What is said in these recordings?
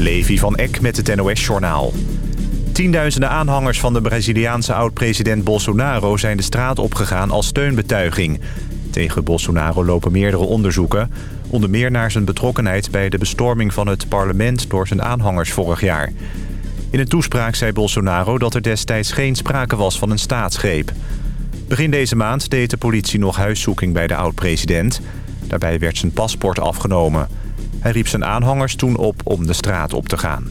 Levi van Eck met het NOS-journaal. Tienduizenden aanhangers van de Braziliaanse oud-president Bolsonaro... zijn de straat opgegaan als steunbetuiging. Tegen Bolsonaro lopen meerdere onderzoeken. Onder meer naar zijn betrokkenheid bij de bestorming van het parlement... door zijn aanhangers vorig jaar. In een toespraak zei Bolsonaro dat er destijds geen sprake was van een staatsgreep. Begin deze maand deed de politie nog huiszoeking bij de oud-president. Daarbij werd zijn paspoort afgenomen... Hij riep zijn aanhangers toen op om de straat op te gaan.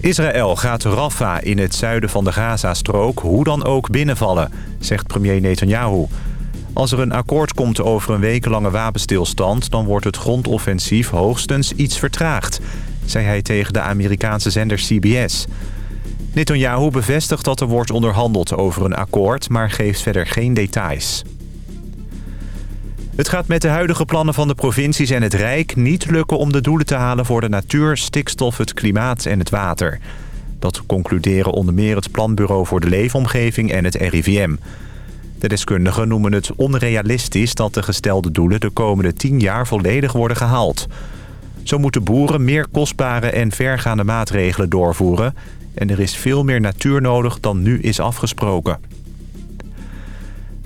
Israël gaat Rafah in het zuiden van de Gazastrook hoe dan ook binnenvallen, zegt premier Netanyahu. Als er een akkoord komt over een wekenlange wapenstilstand... dan wordt het grondoffensief hoogstens iets vertraagd... zei hij tegen de Amerikaanse zender CBS. Netanyahu bevestigt dat er wordt onderhandeld over een akkoord... maar geeft verder geen details. Het gaat met de huidige plannen van de provincies en het Rijk niet lukken om de doelen te halen voor de natuur, stikstof, het klimaat en het water. Dat concluderen onder meer het Planbureau voor de Leefomgeving en het RIVM. De deskundigen noemen het onrealistisch dat de gestelde doelen de komende tien jaar volledig worden gehaald. Zo moeten boeren meer kostbare en vergaande maatregelen doorvoeren... en er is veel meer natuur nodig dan nu is afgesproken.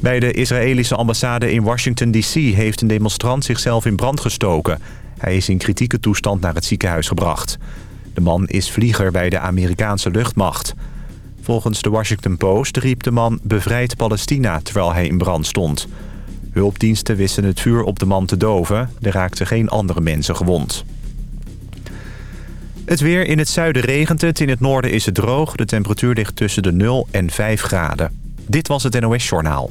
Bij de Israëlische ambassade in Washington D.C. heeft een demonstrant zichzelf in brand gestoken. Hij is in kritieke toestand naar het ziekenhuis gebracht. De man is vlieger bij de Amerikaanse luchtmacht. Volgens de Washington Post riep de man bevrijd Palestina terwijl hij in brand stond. Hulpdiensten wisten het vuur op de man te doven. Er raakten geen andere mensen gewond. Het weer in het zuiden regent het, in het noorden is het droog. De temperatuur ligt tussen de 0 en 5 graden. Dit was het NOS Journaal.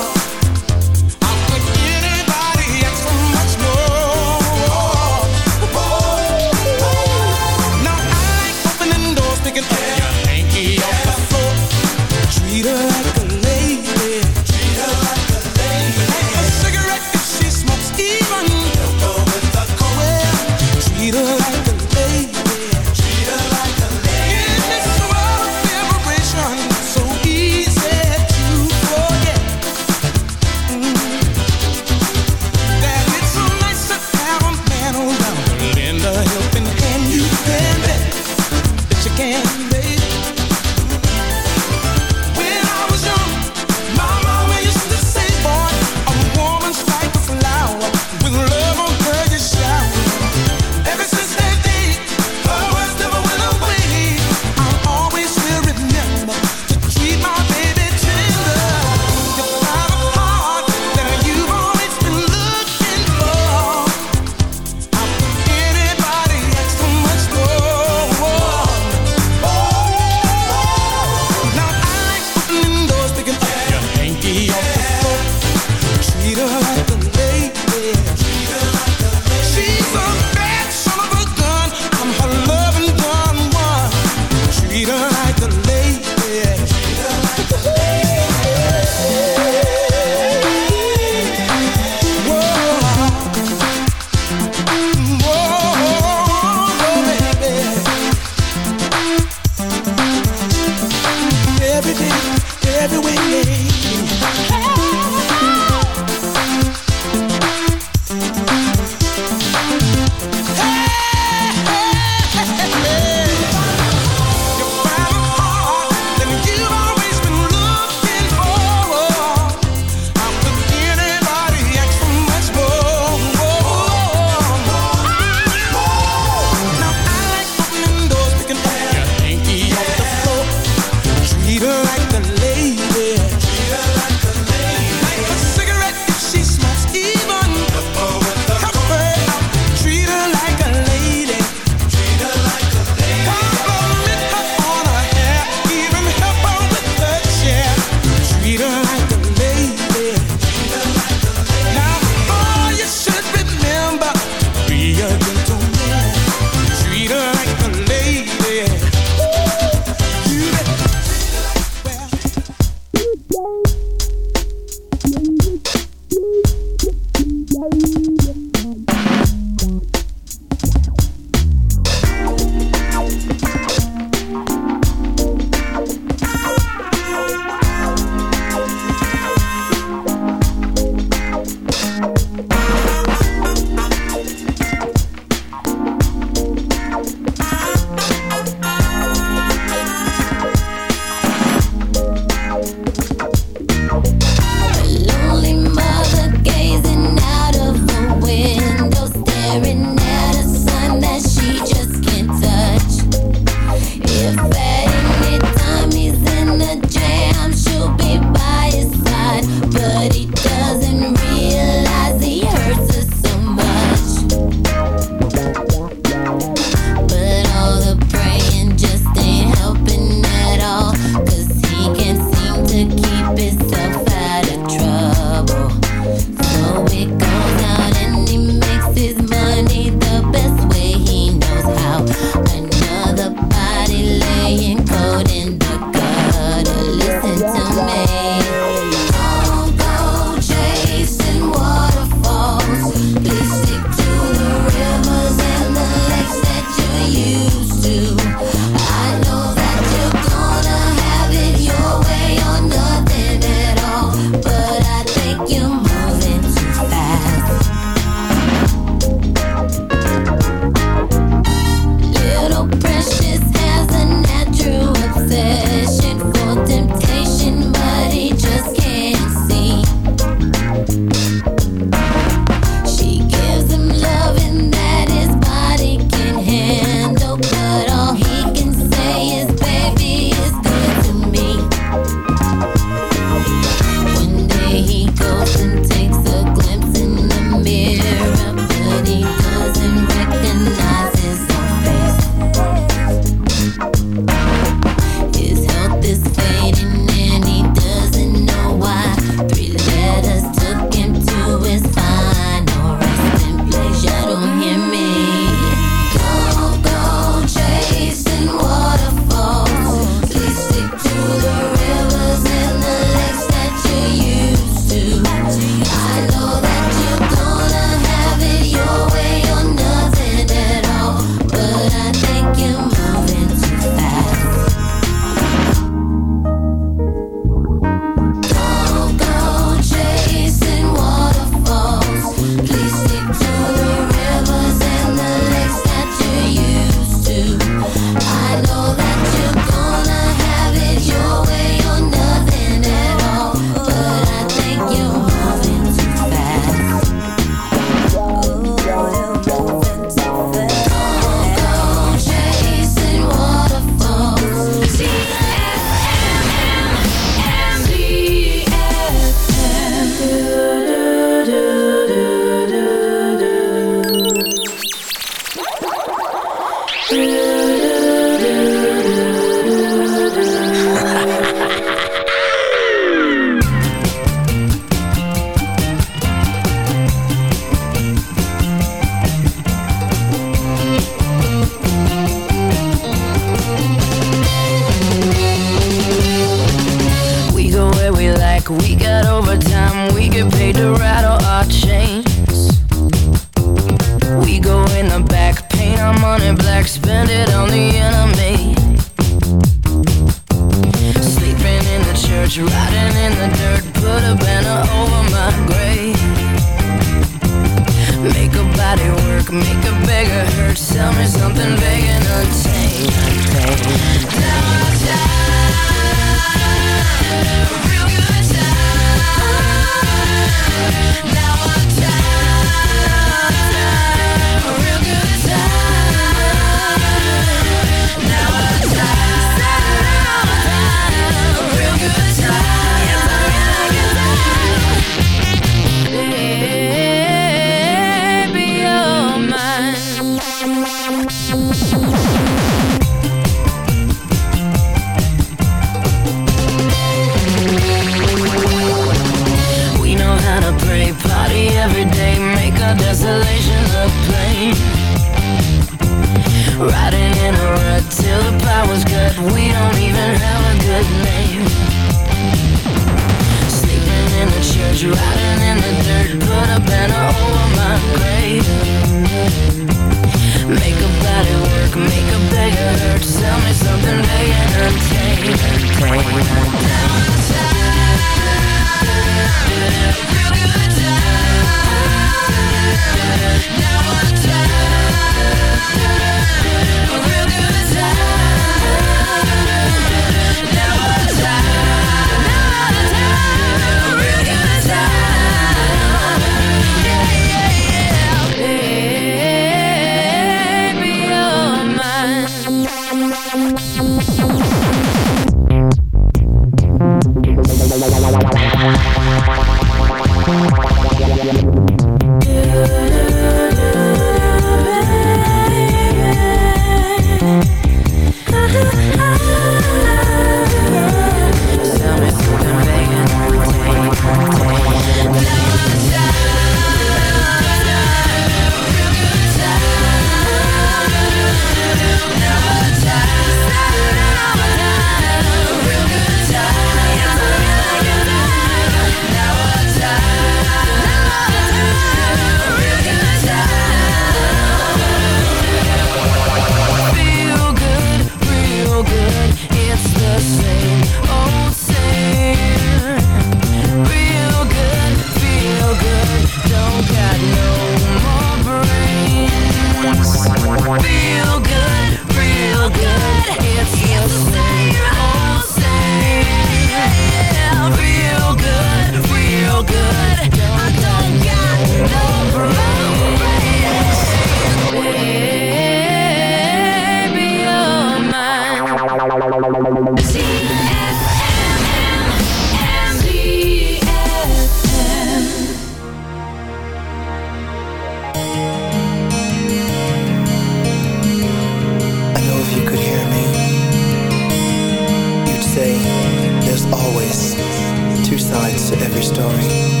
story.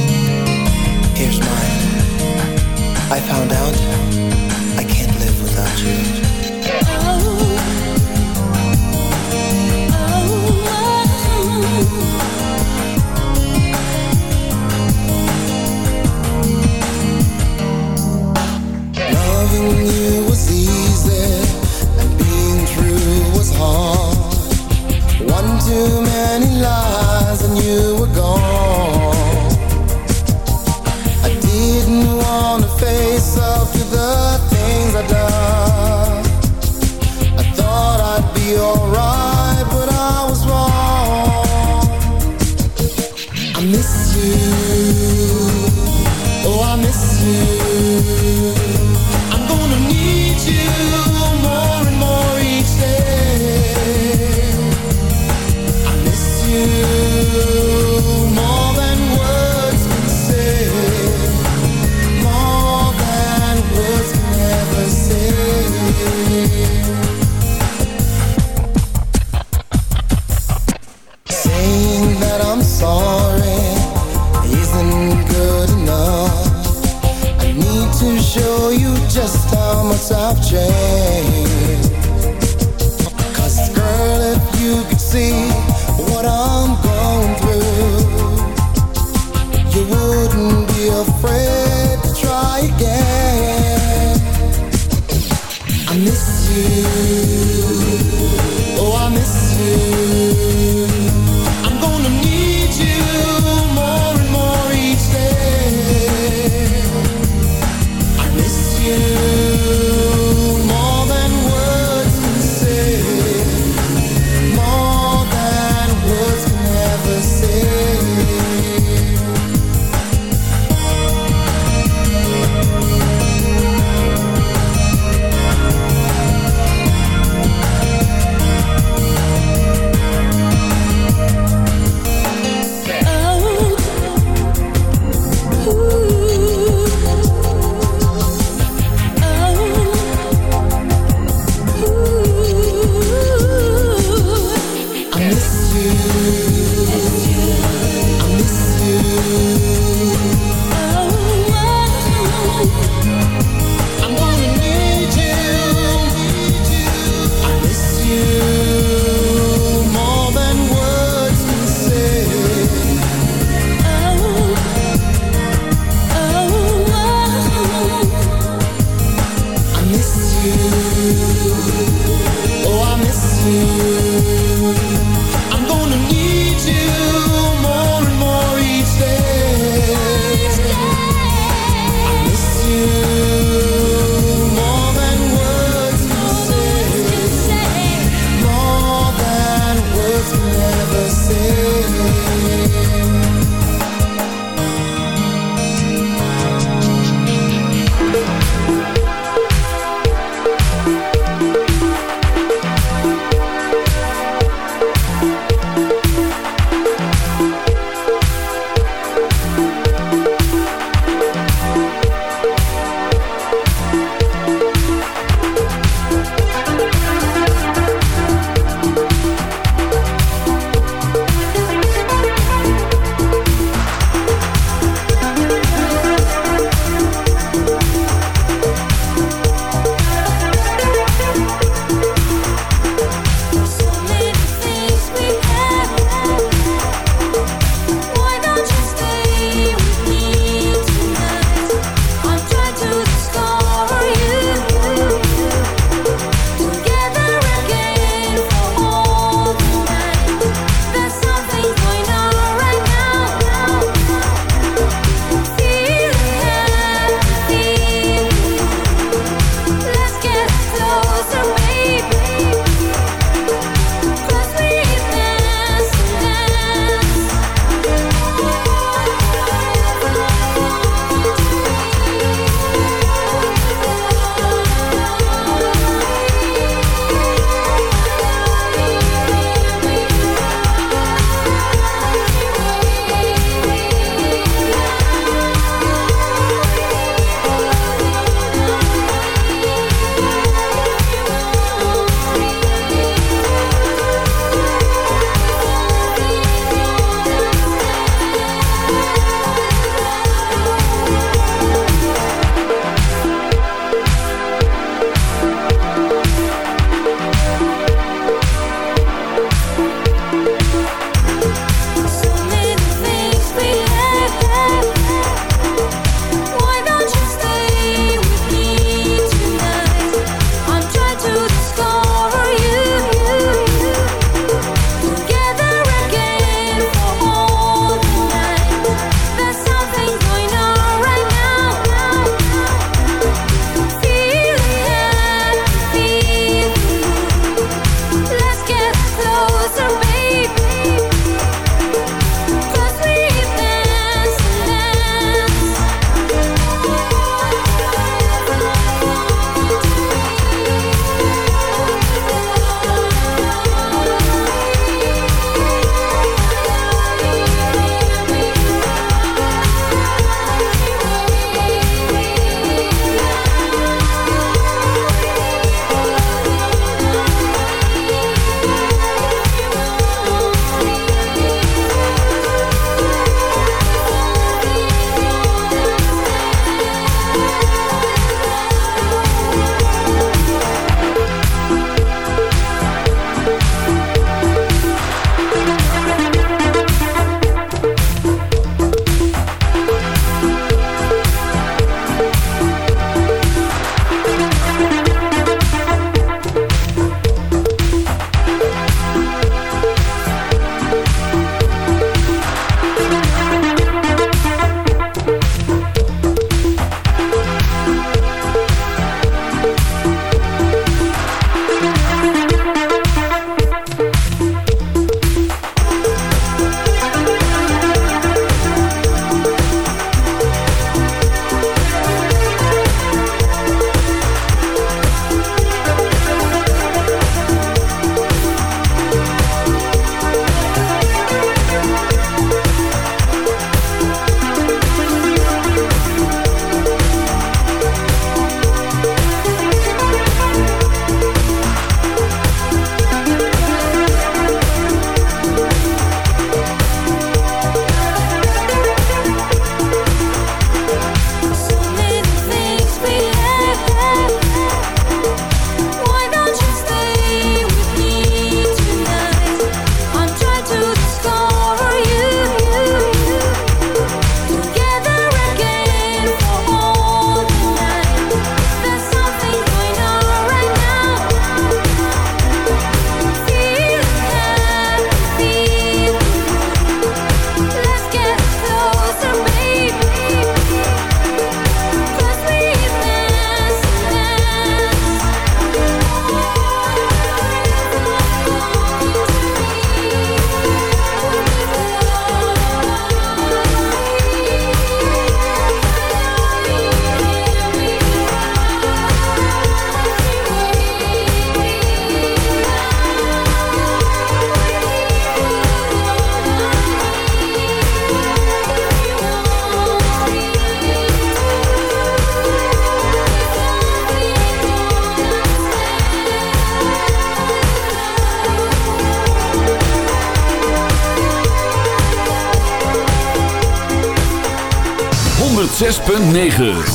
9.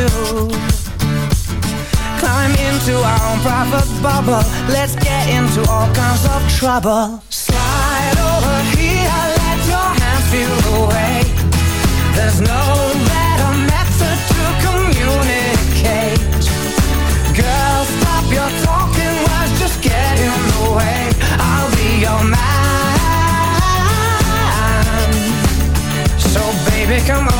You. Climb into our own private bubble, let's get into all kinds of trouble. Slide over here, let your hands feel the way. There's no better method to communicate. Girl, stop your talking, words just get in the way. I'll be your man. So baby, come over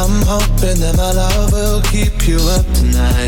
I'm hoping that my love will keep you up tonight.